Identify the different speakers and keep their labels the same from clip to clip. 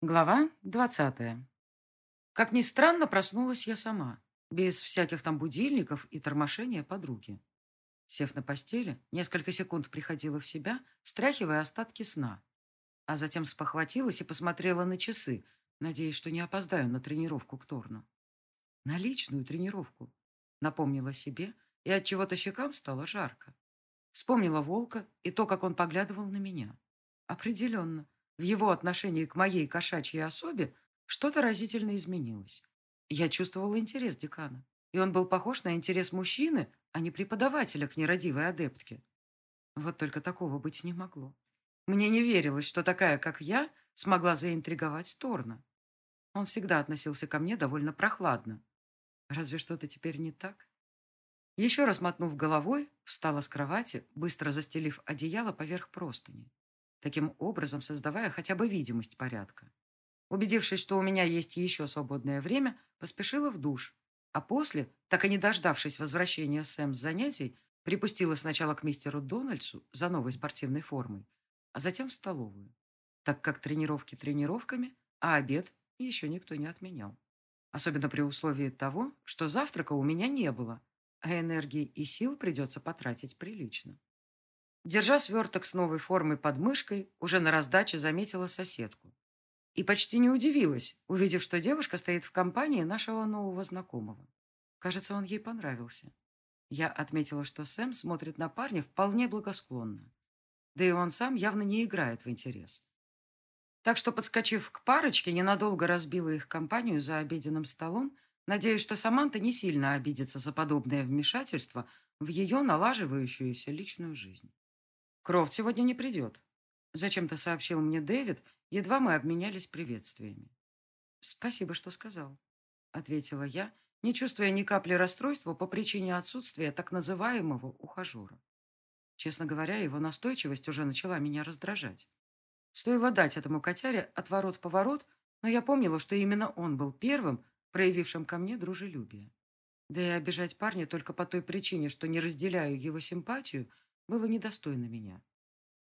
Speaker 1: Глава двадцатая. Как ни странно, проснулась я сама, без всяких там будильников и тормошения подруги. Сев на постели, несколько секунд приходила в себя, стряхивая остатки сна, а затем спохватилась и посмотрела на часы, надеясь, что не опоздаю на тренировку к Торну. На личную тренировку. Напомнила себе, и от чего-то щекам стало жарко. Вспомнила волка и то, как он поглядывал на меня. Определенно, в его отношении к моей кошачьей особе что-то разительно изменилось. Я чувствовала интерес декана, и он был похож на интерес мужчины, а не преподавателя к нерадивой адептке. Вот только такого быть не могло. Мне не верилось, что такая, как я, смогла заинтриговать Торна. Он всегда относился ко мне довольно прохладно. Разве что-то теперь не так? Еще раз мотнув головой, встала с кровати, быстро застелив одеяло поверх простыни таким образом создавая хотя бы видимость порядка. Убедившись, что у меня есть еще свободное время, поспешила в душ, а после, так и не дождавшись возвращения Сэм с занятий, припустила сначала к мистеру Дональдсу за новой спортивной формой, а затем в столовую, так как тренировки тренировками, а обед еще никто не отменял. Особенно при условии того, что завтрака у меня не было, а энергии и сил придется потратить прилично. Держа сверток с новой формой под мышкой, уже на раздаче заметила соседку. И почти не удивилась, увидев, что девушка стоит в компании нашего нового знакомого. Кажется, он ей понравился. Я отметила, что Сэм смотрит на парня вполне благосклонно. Да и он сам явно не играет в интерес. Так что, подскочив к парочке, ненадолго разбила их компанию за обеденным столом, надеясь, что Саманта не сильно обидится за подобное вмешательство в ее налаживающуюся личную жизнь. Крофт сегодня не придет. Зачем-то сообщил мне Дэвид, едва мы обменялись приветствиями. Спасибо, что сказал, ответила я, не чувствуя ни капли расстройства по причине отсутствия так называемого ухажера. Честно говоря, его настойчивость уже начала меня раздражать. Стоило дать этому котяре отворот-поворот, но я помнила, что именно он был первым, проявившим ко мне дружелюбие. Да и обижать парня только по той причине, что не разделяю его симпатию – было недостойно меня.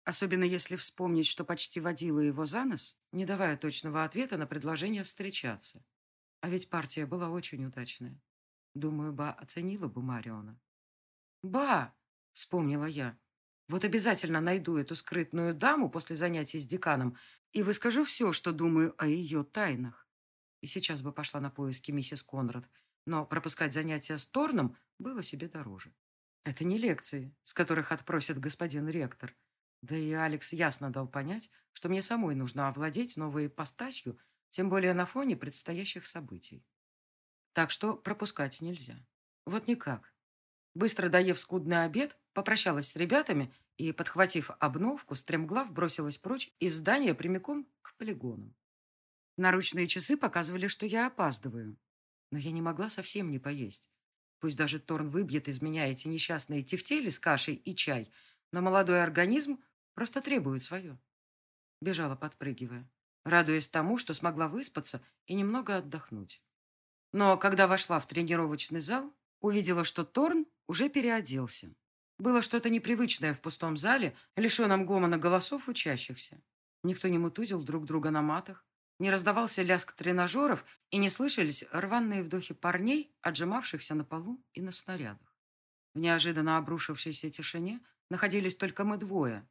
Speaker 1: Особенно если вспомнить, что почти водила его за нос, не давая точного ответа на предложение встречаться. А ведь партия была очень удачная. Думаю, Ба оценила бы Мариона. «Ба!» — вспомнила я. «Вот обязательно найду эту скрытную даму после занятий с деканом и выскажу все, что думаю о ее тайнах. И сейчас бы пошла на поиски миссис Конрад, но пропускать занятия с Торном было себе дороже. Это не лекции, с которых отпросит господин ректор. Да и Алекс ясно дал понять, что мне самой нужно овладеть новой ипостасью, тем более на фоне предстоящих событий. Так что пропускать нельзя. Вот никак. Быстро доев скудный обед, попрощалась с ребятами и, подхватив обновку, стремглав бросилась прочь из здания прямиком к полигону. Наручные часы показывали, что я опаздываю. Но я не могла совсем не поесть. Пусть даже Торн выбьет из меня эти несчастные тефтели с кашей и чай, но молодой организм просто требует свое. Бежала, подпрыгивая, радуясь тому, что смогла выспаться и немного отдохнуть. Но когда вошла в тренировочный зал, увидела, что Торн уже переоделся. Было что-то непривычное в пустом зале, лишенном гомона голосов учащихся. Никто не мутузил друг друга на матах, не раздавался лязг тренажеров и не слышались рваные вдохи парней, отжимавшихся на полу и на снарядах. В неожиданно обрушившейся тишине находились только мы двое.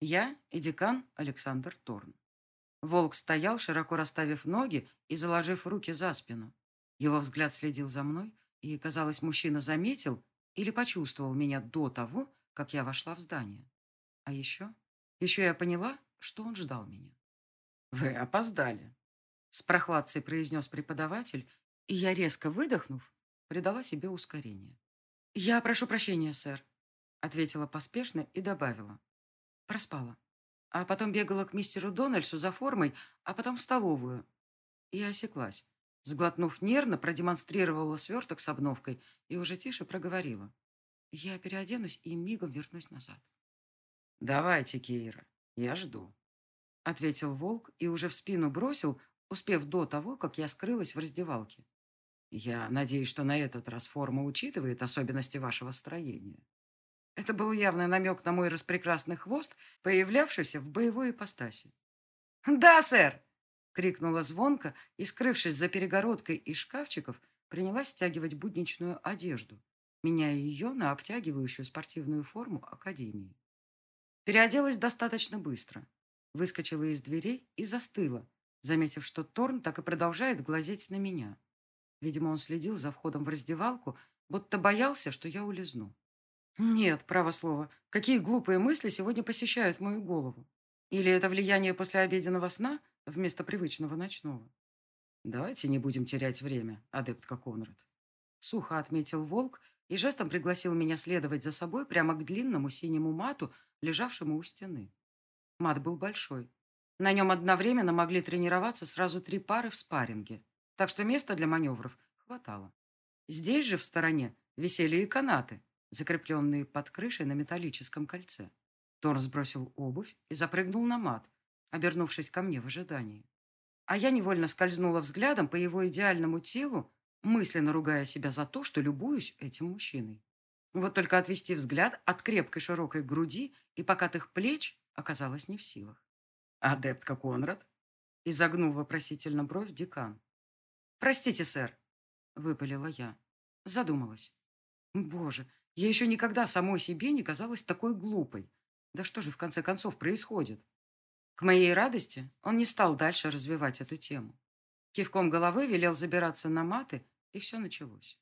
Speaker 1: Я и декан Александр Торн. Волк стоял, широко расставив ноги и заложив руки за спину. Его взгляд следил за мной, и, казалось, мужчина заметил или почувствовал меня до того, как я вошла в здание. А еще, еще я поняла, что он ждал меня. «Вы опоздали», — с прохладцей произнес преподаватель, и я, резко выдохнув, придала себе ускорение. «Я прошу прощения, сэр», — ответила поспешно и добавила. Проспала. А потом бегала к мистеру Дональдсу за формой, а потом в столовую. И осеклась. Сглотнув нервно, продемонстрировала сверток с обновкой и уже тише проговорила. «Я переоденусь и мигом вернусь назад». «Давайте, Кейра, я жду» ответил волк и уже в спину бросил, успев до того, как я скрылась в раздевалке. Я надеюсь, что на этот раз форма учитывает особенности вашего строения. Это был явный намек на мой распрекрасный хвост, появлявшийся в боевой ипостаси. «Да, сэр!» — крикнула звонко и, скрывшись за перегородкой из шкафчиков, принялась стягивать будничную одежду, меняя ее на обтягивающую спортивную форму Академии. Переоделась достаточно быстро, выскочила из дверей и застыла, заметив, что Торн так и продолжает глазеть на меня. Видимо, он следил за входом в раздевалку, будто боялся, что я улизну. Нет, право слово, какие глупые мысли сегодня посещают мою голову. Или это влияние после обеденного сна вместо привычного ночного? Давайте не будем терять время, адептка Конрад. Сухо отметил волк и жестом пригласил меня следовать за собой прямо к длинному синему мату, лежавшему у стены. Мат был большой. На нем одновременно могли тренироваться сразу три пары в спарринге, так что места для маневров хватало. Здесь же в стороне висели и канаты, закрепленные под крышей на металлическом кольце. Тор сбросил обувь и запрыгнул на мат, обернувшись ко мне в ожидании. А я невольно скользнула взглядом по его идеальному телу, мысленно ругая себя за то, что любуюсь этим мужчиной. Вот только отвести взгляд от крепкой широкой груди и покатых плеч оказалось не в силах. «Адептка Конрад?» – изогнул вопросительно бровь декан. «Простите, сэр», – выпалила я. Задумалась. «Боже, я еще никогда самой себе не казалась такой глупой. Да что же в конце концов происходит? К моей радости он не стал дальше развивать эту тему. Кивком головы велел забираться на маты, и все началось.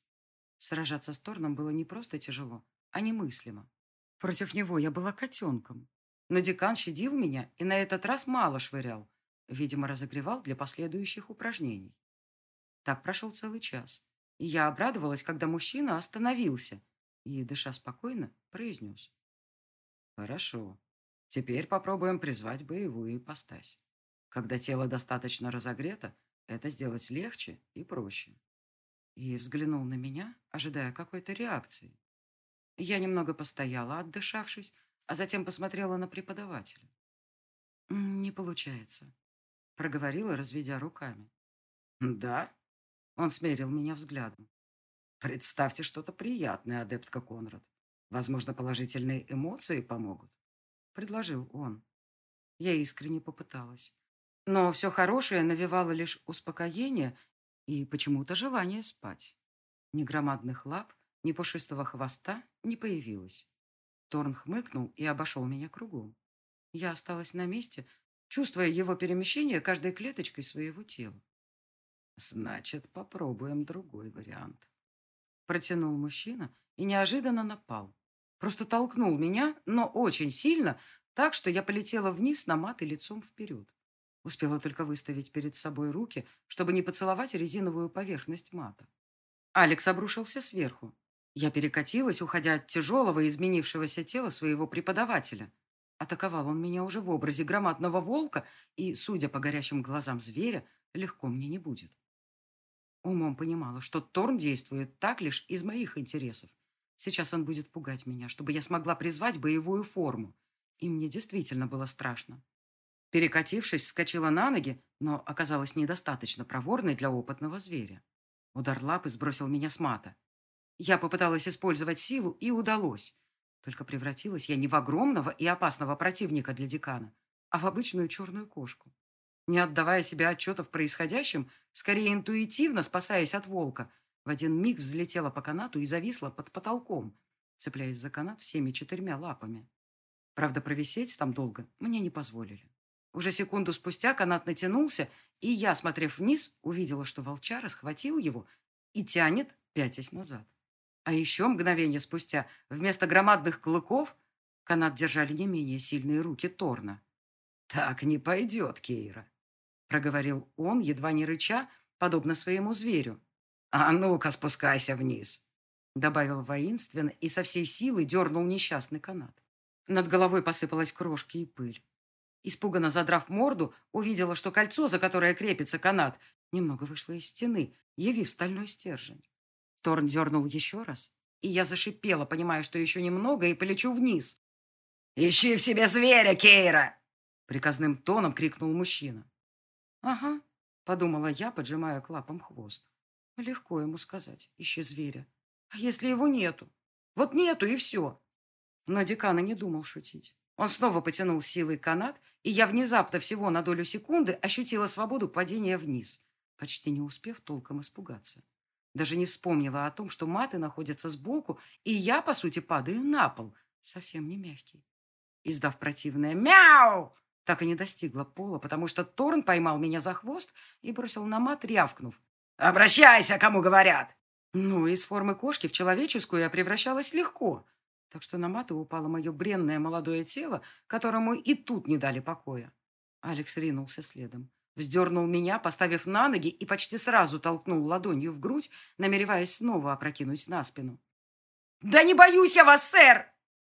Speaker 1: Сражаться с Торном было не просто тяжело, а немыслимо. Против него я была котенком. Но декан щадил меня и на этот раз мало швырял. Видимо, разогревал для последующих упражнений. Так прошел целый час. И я обрадовалась, когда мужчина остановился и, дыша спокойно, произнес. «Хорошо. Теперь попробуем призвать боевую ипостась. Когда тело достаточно разогрето, это сделать легче и проще». И взглянул на меня, ожидая какой-то реакции. Я немного постояла, отдышавшись, а затем посмотрела на преподавателя. «Не получается», — проговорила, разведя руками. «Да?» — он смерил меня взглядом. Представьте что-то приятное, адептка Конрад. Возможно, положительные эмоции помогут. Предложил он. Я искренне попыталась. Но все хорошее навевало лишь успокоение и почему-то желание спать. Ни громадных лап, ни пушистого хвоста не появилось. Торн хмыкнул и обошел меня кругом. Я осталась на месте, чувствуя его перемещение каждой клеточкой своего тела. Значит, попробуем другой вариант. Протянул мужчина и неожиданно напал. Просто толкнул меня, но очень сильно, так что я полетела вниз на мат лицом вперед. Успела только выставить перед собой руки, чтобы не поцеловать резиновую поверхность мата. Алекс обрушился сверху. Я перекатилась, уходя от тяжелого изменившегося тела своего преподавателя. Атаковал он меня уже в образе громадного волка, и, судя по горящим глазам зверя, легко мне не будет. Умом понимала, что Торн действует так лишь из моих интересов. Сейчас он будет пугать меня, чтобы я смогла призвать боевую форму. И мне действительно было страшно. Перекатившись, вскочила на ноги, но оказалась недостаточно проворной для опытного зверя. Удар лапы сбросил меня с мата. Я попыталась использовать силу, и удалось. Только превратилась я не в огромного и опасного противника для декана, а в обычную черную кошку. Не отдавая себе отчета в происходящем, скорее интуитивно спасаясь от волка, в один миг взлетела по канату и зависла под потолком, цепляясь за канат всеми четырьмя лапами. Правда, провисеть там долго мне не позволили. Уже секунду спустя канат натянулся, и я, смотрев вниз, увидела, что волчара схватил его и тянет, пятясь назад. А еще мгновение спустя вместо громадных клыков канат держали не менее сильные руки Торна. «Так не пойдет, Кейра», проговорил он, едва не рыча, подобно своему зверю. «А ну-ка, спускайся вниз!» добавил воинственно и со всей силы дернул несчастный канат. Над головой посыпалась крошки и пыль. Испуганно задрав морду, увидела, что кольцо, за которое крепится канат, немного вышло из стены, явив стальной стержень. Торн дернул еще раз, и я зашипела, понимая, что еще немного, и полечу вниз. «Ищи в себе зверя, Кейра!» Приказным тоном крикнул мужчина. «Ага», — подумала я, поджимая к лапам хвост. Легко ему сказать, ищи зверя. А если его нету? Вот нету, и все. Но декана не думал шутить. Он снова потянул силой канат, и я внезапно всего на долю секунды ощутила свободу падения вниз, почти не успев толком испугаться. Даже не вспомнила о том, что маты находятся сбоку, и я, по сути, падаю на пол, совсем не мягкий. Издав противное «Мяу!», так и не достигла пола, потому что Торн поймал меня за хвост и бросил на мат, рявкнув. «Обращайся, кому говорят!» Ну, из формы кошки в человеческую я превращалась легко, так что на мату упало мое бренное молодое тело, которому и тут не дали покоя. Алекс ринулся следом. Вздернул меня, поставив на ноги, и почти сразу толкнул ладонью в грудь, намереваясь снова опрокинуть на спину. «Да не боюсь я вас, сэр!»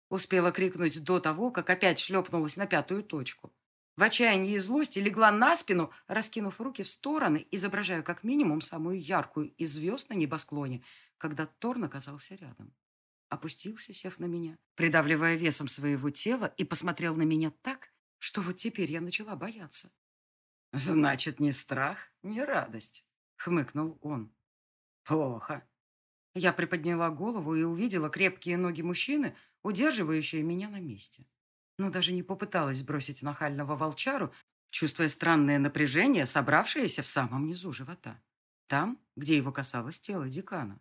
Speaker 1: Успела крикнуть до того, как опять шлепнулась на пятую точку. В отчаянии и злости легла на спину, раскинув руки в стороны, изображая как минимум самую яркую из звезд на небосклоне, когда Торн оказался рядом. Опустился, сев на меня, придавливая весом своего тела, и посмотрел на меня так, что вот теперь я начала бояться. «Значит, не страх, не радость», — хмыкнул он. «Плохо». Я приподняла голову и увидела крепкие ноги мужчины, удерживающие меня на месте но даже не попыталась сбросить нахального волчару, чувствуя странное напряжение, собравшееся в самом низу живота, там, где его касалось тело декана.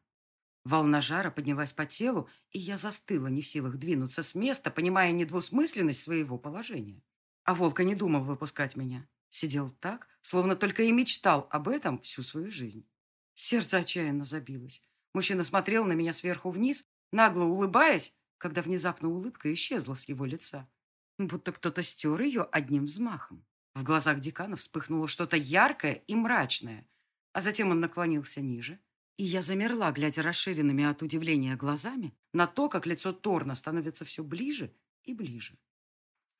Speaker 1: Волна жара поднялась по телу, и я застыла, не в силах двинуться с места, понимая недвусмысленность своего положения. А Волка не думал выпускать меня. Сидел так, словно только и мечтал об этом всю свою жизнь. Сердце отчаянно забилось. Мужчина смотрел на меня сверху вниз, нагло улыбаясь, когда внезапно улыбка исчезла с его лица будто кто-то стер ее одним взмахом. В глазах декана вспыхнуло что-то яркое и мрачное, а затем он наклонился ниже, и я замерла, глядя расширенными от удивления глазами на то, как лицо Торна становится все ближе и ближе.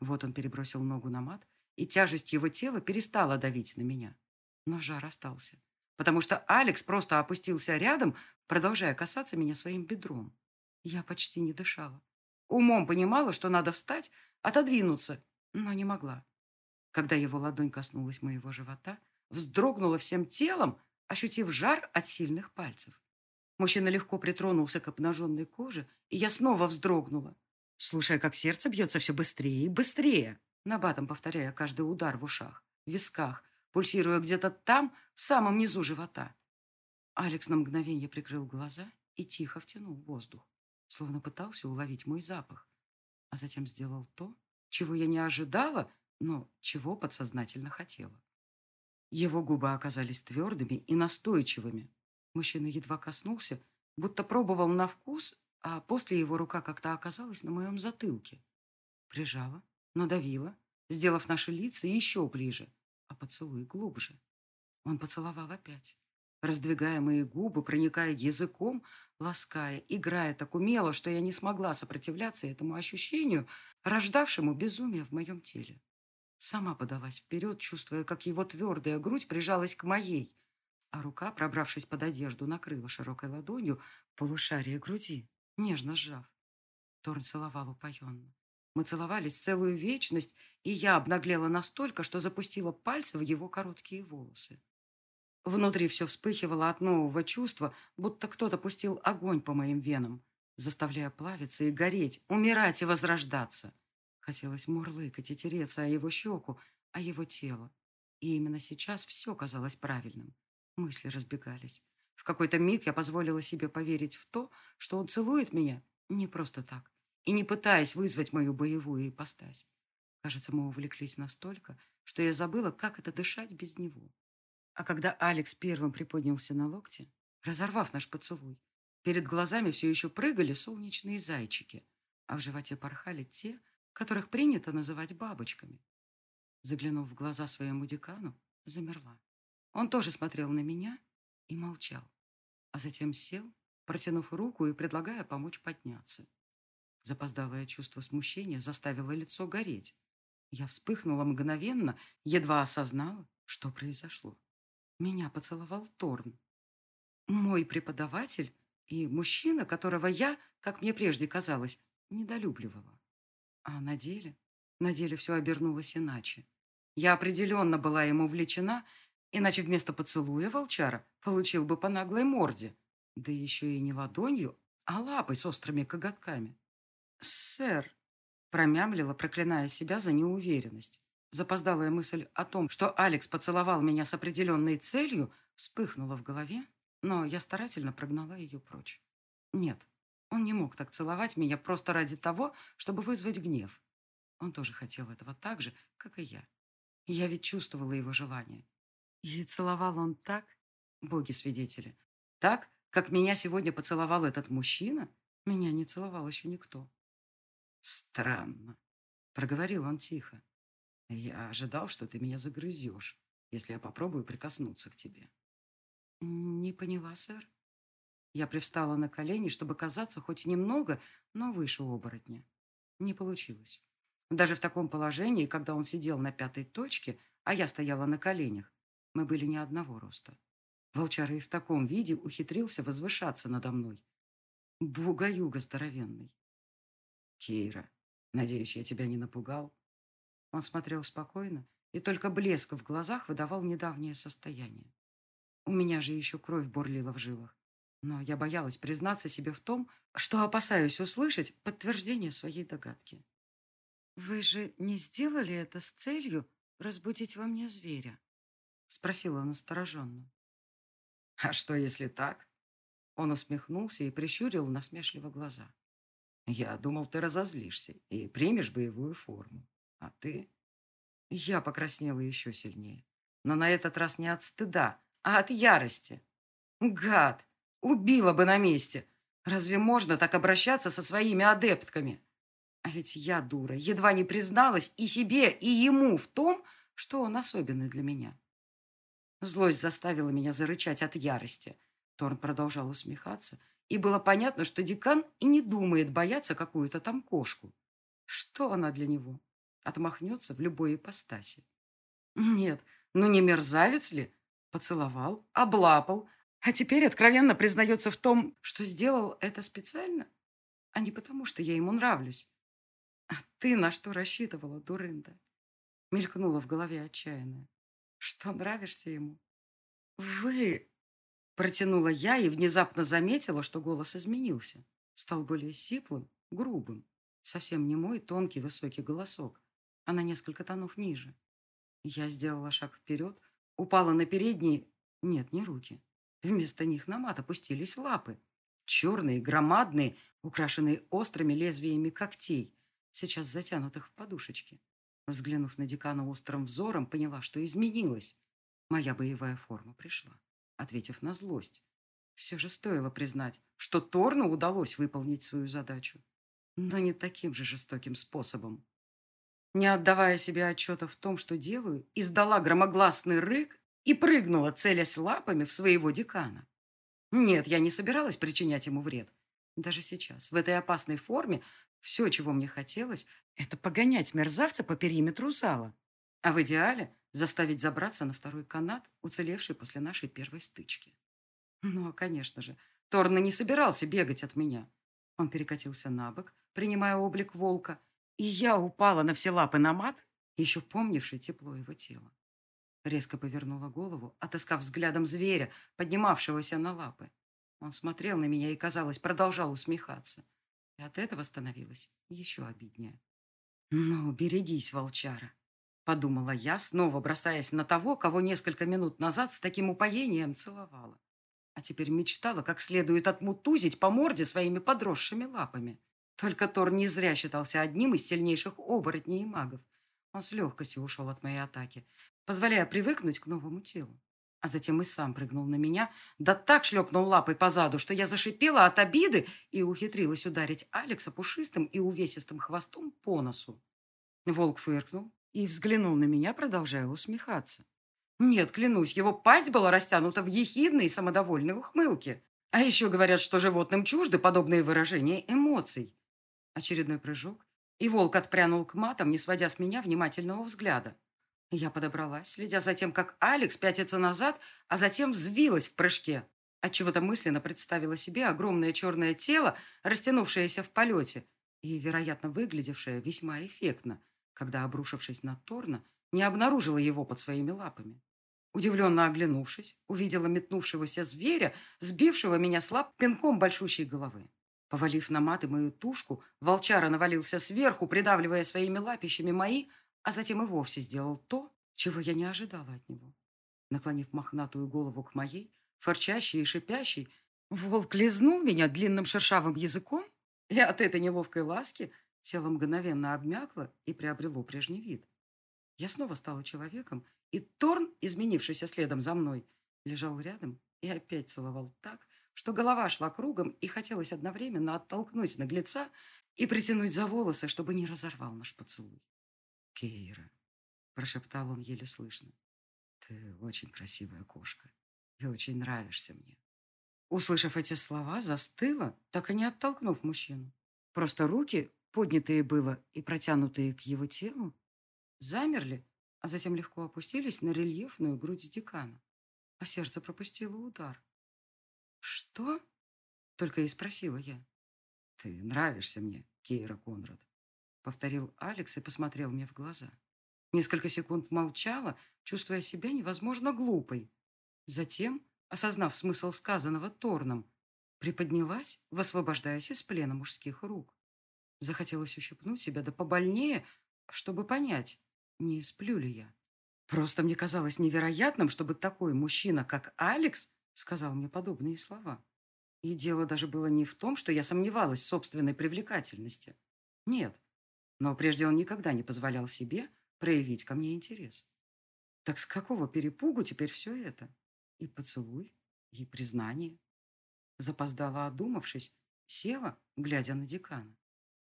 Speaker 1: Вот он перебросил ногу на мат, и тяжесть его тела перестала давить на меня. Но жар остался, потому что Алекс просто опустился рядом, продолжая касаться меня своим бедром. Я почти не дышала. Умом понимала, что надо встать, отодвинуться, но не могла. Когда его ладонь коснулась моего живота, вздрогнула всем телом, ощутив жар от сильных пальцев. Мужчина легко притронулся к обнаженной коже, и я снова вздрогнула, слушая, как сердце бьется все быстрее и быстрее, набатом повторяя каждый удар в ушах, висках, пульсируя где-то там, в самом низу живота. Алекс на мгновение прикрыл глаза и тихо втянул воздух, словно пытался уловить мой запах а затем сделал то, чего я не ожидала, но чего подсознательно хотела. Его губы оказались твердыми и настойчивыми. Мужчина едва коснулся, будто пробовал на вкус, а после его рука как-то оказалась на моем затылке. Прижала, надавила, сделав наши лица еще ближе, а поцелуй глубже. Он поцеловал опять, раздвигая мои губы, проникая языком, лаская, играя так умело, что я не смогла сопротивляться этому ощущению, рождавшему безумие в моем теле. Сама подалась вперед, чувствуя, как его твердая грудь прижалась к моей, а рука, пробравшись под одежду, накрыла широкой ладонью полушарие груди, нежно сжав. Торн целовал упоенно. Мы целовались целую вечность, и я обнаглела настолько, что запустила пальцы в его короткие волосы. Внутри все вспыхивало от нового чувства, будто кто-то пустил огонь по моим венам, заставляя плавиться и гореть, умирать и возрождаться. Хотелось мурлыкать и тереться о его щеку, о его тело. И именно сейчас все казалось правильным. Мысли разбегались. В какой-то миг я позволила себе поверить в то, что он целует меня не просто так, и не пытаясь вызвать мою боевую ипостась. Кажется, мы увлеклись настолько, что я забыла, как это дышать без него. А когда Алекс первым приподнялся на локте, разорвав наш поцелуй, перед глазами все еще прыгали солнечные зайчики, а в животе порхали те, которых принято называть бабочками. Заглянув в глаза своему декану, замерла. Он тоже смотрел на меня и молчал, а затем сел, протянув руку и предлагая помочь подняться. Запоздалое чувство смущения заставило лицо гореть. Я вспыхнула мгновенно, едва осознала, что произошло меня поцеловал Торн. Мой преподаватель и мужчина, которого я, как мне прежде казалось, недолюбливала. А на деле, на деле все обернулось иначе. Я определенно была ему влечена, иначе вместо поцелуя волчара получил бы по наглой морде, да еще и не ладонью, а лапой с острыми коготками. «Сэр», Промямлила, проклиная себя за неуверенность. Запоздалая мысль о том, что Алекс поцеловал меня с определенной целью, вспыхнула в голове, но я старательно прогнала ее прочь. Нет, он не мог так целовать меня просто ради того, чтобы вызвать гнев. Он тоже хотел этого так же, как и я. Я ведь чувствовала его желание. И целовал он так, боги-свидетели, так, как меня сегодня поцеловал этот мужчина, меня не целовал еще никто. Странно, проговорил он тихо. Я ожидал, что ты меня загрызешь, если я попробую прикоснуться к тебе. Не поняла, сэр. Я привстала на колени, чтобы казаться хоть немного, но выше оборотня. Не получилось. Даже в таком положении, когда он сидел на пятой точке, а я стояла на коленях, мы были не одного роста. Волчара и в таком виде ухитрился возвышаться надо мной. Буга-юга здоровенный. Кейра, надеюсь, я тебя не напугал? Он смотрел спокойно, и только блеск в глазах выдавал недавнее состояние. У меня же еще кровь бурлила в жилах. Но я боялась признаться себе в том, что опасаюсь услышать подтверждение своей догадки. «Вы же не сделали это с целью разбудить во мне зверя?» Спросила настороженно. «А что, если так?» Он усмехнулся и прищурил насмешливо глаза. «Я думал, ты разозлишься и примешь боевую форму. А ты? Я покраснела еще сильнее. Но на этот раз не от стыда, а от ярости. Гад! Убила бы на месте! Разве можно так обращаться со своими адептками? А ведь я, дура, едва не призналась и себе, и ему в том, что он особенный для меня. Злость заставила меня зарычать от ярости. Торн продолжал усмехаться, и было понятно, что декан и не думает бояться какую-то там кошку. Что она для него? Отмахнется в любой ипостаси. Нет, ну не мерзавец ли? Поцеловал, облапал, а теперь откровенно признается в том, что сделал это специально, а не потому, что я ему нравлюсь. А ты на что рассчитывала, дурында? Мелькнула в голове отчаянная. Что нравишься ему? Вы... Протянула я и внезапно заметила, что голос изменился. Стал более сиплым, грубым. Совсем не мой тонкий высокий голосок, а на несколько тонов ниже. Я сделала шаг вперед, упала на передние... Нет, не руки. Вместо них на мат опустились лапы. Черные, громадные, украшенные острыми лезвиями когтей, сейчас затянутых в подушечки. Взглянув на декана острым взором, поняла, что изменилась. Моя боевая форма пришла, ответив на злость. Все же стоило признать, что Торну удалось выполнить свою задачу. Но не таким же жестоким способом. Не отдавая себе отчета в том, что делаю, издала громогласный рык и прыгнула, целясь лапами в своего декана. Нет, я не собиралась причинять ему вред. Даже сейчас, в этой опасной форме, все, чего мне хотелось, это погонять мерзавца по периметру зала. А в идеале заставить забраться на второй канат, уцелевший после нашей первой стычки. Но, конечно же, Торна не собирался бегать от меня. Он перекатился на бок, принимая облик волка, и я упала на все лапы на мат, еще помнивший тепло его тела. Резко повернула голову, отыскав взглядом зверя, поднимавшегося на лапы. Он смотрел на меня и, казалось, продолжал усмехаться. И от этого становилось еще обиднее. «Ну, берегись, волчара!» Подумала я, снова бросаясь на того, кого несколько минут назад с таким упоением целовала. А теперь мечтала, как следует отмутузить по морде своими подросшими лапами. Только Тор не зря считался одним из сильнейших оборотней и магов. Он с легкостью ушел от моей атаки, позволяя привыкнуть к новому телу. А затем и сам прыгнул на меня, да так шлепнул лапой по заду, что я зашипела от обиды и ухитрилась ударить Алекса пушистым и увесистым хвостом по носу. Волк фыркнул и взглянул на меня, продолжая усмехаться. Нет, клянусь, его пасть была растянута в ехидной и самодовольной ухмылке. А еще говорят, что животным чужды подобные выражения эмоций. Очередной прыжок, и волк отпрянул к матам, не сводя с меня внимательного взгляда. Я подобралась, следя за тем, как Алекс пятится назад, а затем взвилась в прыжке. Отчего-то мысленно представила себе огромное черное тело, растянувшееся в полете, и, вероятно, выглядевшее весьма эффектно, когда, обрушившись на Торна, не обнаружила его под своими лапами. Удивленно оглянувшись, увидела метнувшегося зверя, сбившего меня с лап пинком большущей головы. Повалив на маты мою тушку, волчара навалился сверху, придавливая своими лапищами мои, а затем и вовсе сделал то, чего я не ожидала от него. Наклонив мохнатую голову к моей, форчащей и шипящей, волк лизнул меня длинным шершавым языком, и от этой неловкой ласки тело мгновенно обмякло и приобрело прежний вид. Я снова стала человеком, и Торн, изменившийся следом за мной, лежал рядом и опять целовал так, что голова шла кругом и хотелось одновременно оттолкнуть наглеца и притянуть за волосы, чтобы не разорвал наш поцелуй. «Кейра», — прошептал он еле слышно, — «ты очень красивая кошка и очень нравишься мне». Услышав эти слова, застыла, так и не оттолкнув мужчину. Просто руки, поднятые было и протянутые к его телу, замерли, а затем легко опустились на рельефную грудь декана, а сердце пропустило удар. «Что?» — только и спросила я. «Ты нравишься мне, Кейра Конрад», — повторил Алекс и посмотрел мне в глаза. Несколько секунд молчала, чувствуя себя невозможно глупой. Затем, осознав смысл сказанного Торном, приподнялась, высвобождаясь из плена мужских рук. Захотелось ущипнуть себя да побольнее, чтобы понять, не сплю ли я. Просто мне казалось невероятным, чтобы такой мужчина, как Алекс, сказал мне подобные слова. И дело даже было не в том, что я сомневалась в собственной привлекательности. Нет. Но прежде он никогда не позволял себе проявить ко мне интерес. Так с какого перепугу теперь все это? И поцелуй, и признание. Запоздала, одумавшись, села, глядя на декана.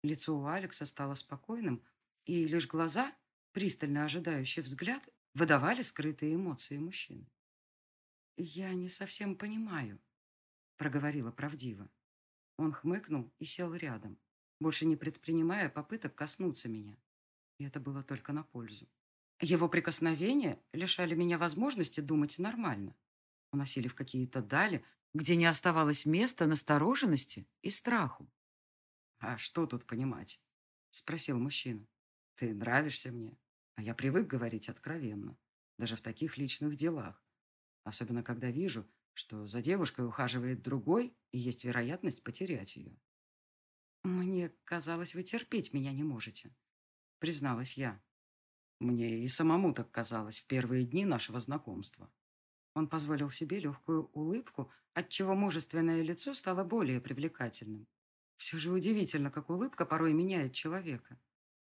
Speaker 1: Лицо у Алекса стало спокойным, и лишь глаза, пристально ожидающий взгляд, выдавали скрытые эмоции мужчины. «Я не совсем понимаю», — проговорила правдиво. Он хмыкнул и сел рядом, больше не предпринимая попыток коснуться меня. И это было только на пользу. Его прикосновения лишали меня возможности думать нормально. Уносили в какие-то дали, где не оставалось места настороженности и страху. «А что тут понимать?» — спросил мужчина. «Ты нравишься мне, а я привык говорить откровенно, даже в таких личных делах. Особенно, когда вижу, что за девушкой ухаживает другой, и есть вероятность потерять ее. «Мне казалось, вы терпеть меня не можете», — призналась я. Мне и самому так казалось в первые дни нашего знакомства. Он позволил себе легкую улыбку, отчего мужественное лицо стало более привлекательным. Все же удивительно, как улыбка порой меняет человека.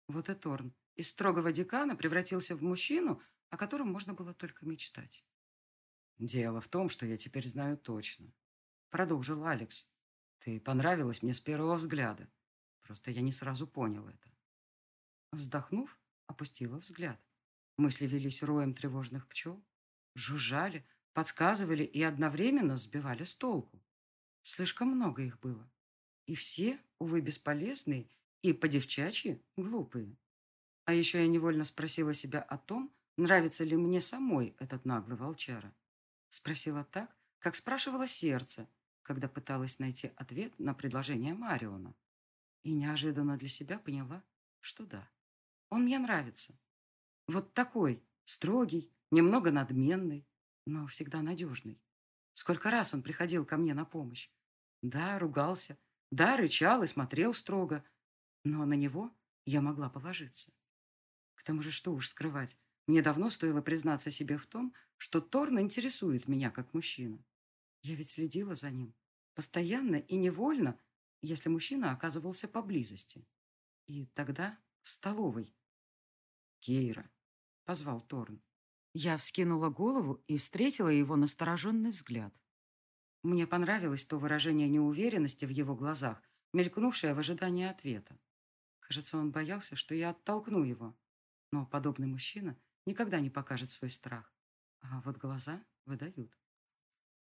Speaker 1: Вот и Торн из строгого декана превратился в мужчину, о котором можно было только мечтать. «Дело в том, что я теперь знаю точно», — продолжил Алекс. «Ты понравилась мне с первого взгляда. Просто я не сразу понял это». Вздохнув, опустила взгляд. Мысли велись роем тревожных пчел, жужжали, подсказывали и одновременно сбивали с толку. Слишком много их было. И все, увы, бесполезные и по-девчачьи глупые. А еще я невольно спросила себя о том, нравится ли мне самой этот наглый волчара. Спросила так, как спрашивала сердце, когда пыталась найти ответ на предложение Мариона. И неожиданно для себя поняла, что да, он мне нравится. Вот такой, строгий, немного надменный, но всегда надежный. Сколько раз он приходил ко мне на помощь. Да, ругался, да, рычал и смотрел строго, но на него я могла положиться. К тому же, что уж скрывать, мне давно стоило признаться себе в том, что Торн интересует меня как мужчина. Я ведь следила за ним. Постоянно и невольно, если мужчина оказывался поблизости. И тогда в столовой. «Кейра», — позвал Торн. Я вскинула голову и встретила его настороженный взгляд. Мне понравилось то выражение неуверенности в его глазах, мелькнувшее в ожидании ответа. Кажется, он боялся, что я оттолкну его. Но подобный мужчина никогда не покажет свой страх. А вот глаза выдают.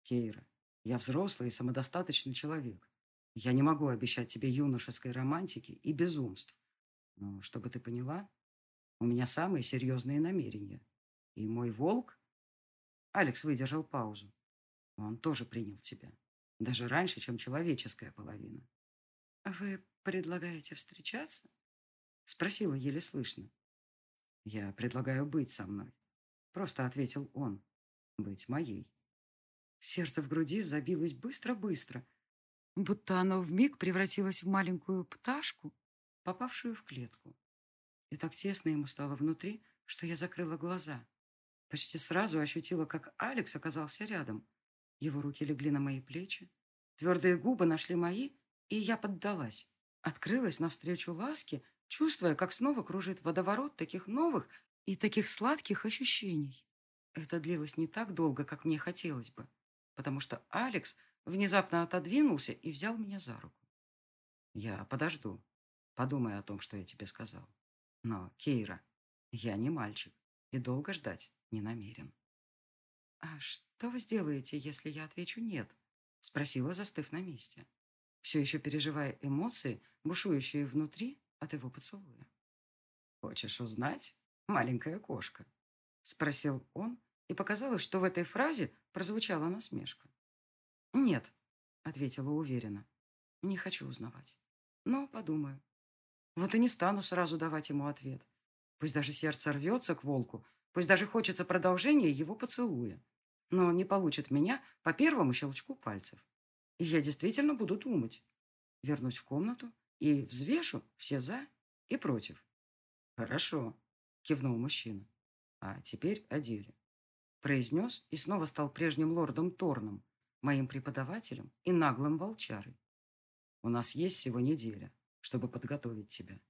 Speaker 1: Кейра, я взрослый и самодостаточный человек. Я не могу обещать тебе юношеской романтики и безумств. Но, чтобы ты поняла, у меня самые серьезные намерения. И мой волк... Алекс выдержал паузу. Он тоже принял тебя. Даже раньше, чем человеческая половина. «Вы предлагаете встречаться?» Спросила еле слышно. «Я предлагаю быть со мной», — просто ответил он. «Быть моей». Сердце в груди забилось быстро-быстро. будто оно вмиг превратилось в маленькую пташку, попавшую в клетку. И так тесно ему стало внутри, что я закрыла глаза. Почти сразу ощутила, как Алекс оказался рядом. Его руки легли на мои плечи. Твердые губы нашли мои, и я поддалась. Открылась навстречу ласке, чувствуя, как снова кружит водоворот таких новых и таких сладких ощущений. Это длилось не так долго, как мне хотелось бы, потому что Алекс внезапно отодвинулся и взял меня за руку. «Я подожду. Подумай о том, что я тебе сказал. Но, Кейра, я не мальчик и долго ждать не намерен». «А что вы сделаете, если я отвечу «нет»?» спросила, застыв на месте, все еще переживая эмоции, бушующие внутри от его поцелуя. «Хочешь узнать, маленькая кошка?» спросил он, и показалось, что в этой фразе прозвучала насмешка. «Нет», — ответила уверенно, — «не хочу узнавать. Но подумаю. Вот и не стану сразу давать ему ответ. Пусть даже сердце рвется к волку, пусть даже хочется продолжения его поцелуя, но не получит меня по первому щелчку пальцев. И я действительно буду думать. Вернусь в комнату и взвешу все «за» и «против». «Хорошо», — кивнул мужчина. «А теперь о деле». Произнес и снова стал прежним лордом Торном, моим преподавателем и наглым волчарой. «У нас есть всего неделя, чтобы подготовить тебя.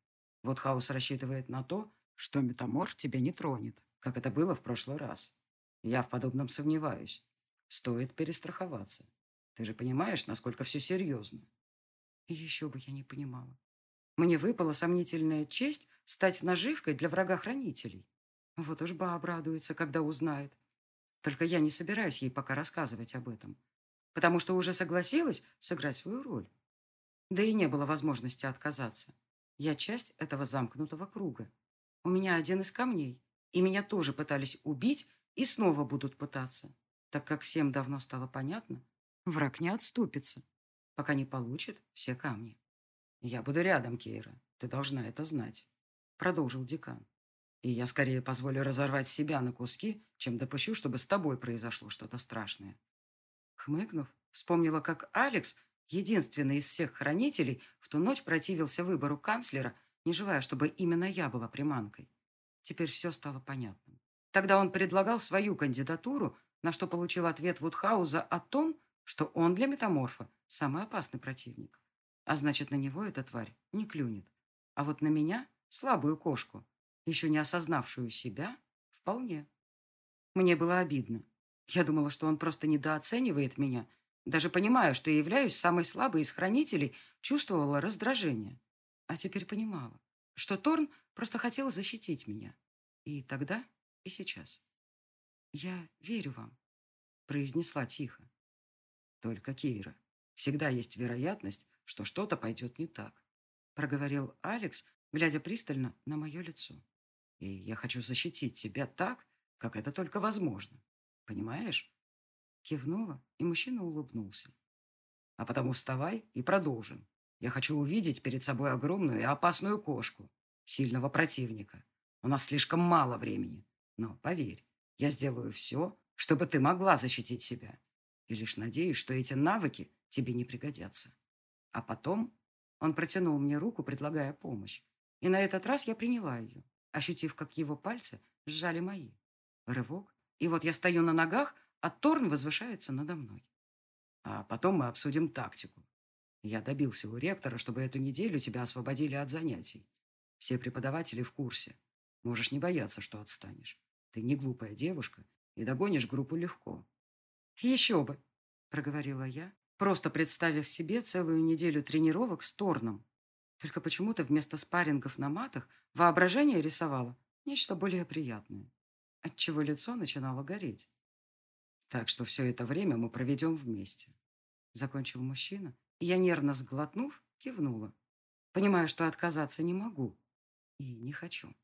Speaker 1: Вот Хаус рассчитывает на то, что метаморф тебя не тронет, как это было в прошлый раз. Я в подобном сомневаюсь. Стоит перестраховаться. Ты же понимаешь, насколько все серьезно. еще бы я не понимала. Мне выпала сомнительная честь стать наживкой для врага-хранителей. Вот уж ба обрадуется, когда узнает. Только я не собираюсь ей пока рассказывать об этом, потому что уже согласилась сыграть свою роль. Да и не было возможности отказаться. Я часть этого замкнутого круга. У меня один из камней, и меня тоже пытались убить и снова будут пытаться, так как всем давно стало понятно, враг не отступится, пока не получит все камни. «Я буду рядом, Кейра. Ты должна это знать», — продолжил декан. «И я скорее позволю разорвать себя на куски, чем допущу, чтобы с тобой произошло что-то страшное». Хмыкнув, вспомнила, как Алекс, единственный из всех хранителей, в ту ночь противился выбору канцлера, не желая, чтобы именно я была приманкой. Теперь все стало понятным. Тогда он предлагал свою кандидатуру, на что получил ответ Вудхауза о том, что он для метаморфа самый опасный противник. А значит, на него эта тварь не клюнет. А вот на меня, слабую кошку, еще не осознавшую себя, вполне. Мне было обидно. Я думала, что он просто недооценивает меня. Даже понимая, что я являюсь самой слабой из хранителей, чувствовала раздражение. А теперь понимала, что Торн просто хотел защитить меня. И тогда и сейчас. «Я верю вам», — произнесла тихо. «Только, Кейра, всегда есть вероятность, что что-то пойдет не так», — проговорил Алекс, глядя пристально на мое лицо. «И я хочу защитить тебя так, как это только возможно. Понимаешь?» Кивнула, и мужчина улыбнулся. «А потому вставай и продолжим. Я хочу увидеть перед собой огромную и опасную кошку, сильного противника. У нас слишком мало времени. Но поверь, я сделаю все, чтобы ты могла защитить себя. И лишь надеюсь, что эти навыки тебе не пригодятся. А потом он протянул мне руку, предлагая помощь. И на этот раз я приняла ее, ощутив, как его пальцы сжали мои. Рывок, и вот я стою на ногах, а Торн возвышается надо мной. А потом мы обсудим тактику. Я добился у ректора, чтобы эту неделю тебя освободили от занятий. Все преподаватели в курсе. Можешь не бояться, что отстанешь. Ты не глупая девушка и догонишь группу легко. Еще бы, проговорила я, просто представив себе целую неделю тренировок с Торном. Только почему-то вместо спаррингов на матах воображение рисовало нечто более приятное, отчего лицо начинало гореть. Так что все это время мы проведем вместе. Закончил мужчина, и я, нервно сглотнув, кивнула. Понимаю, что отказаться не могу и не хочу.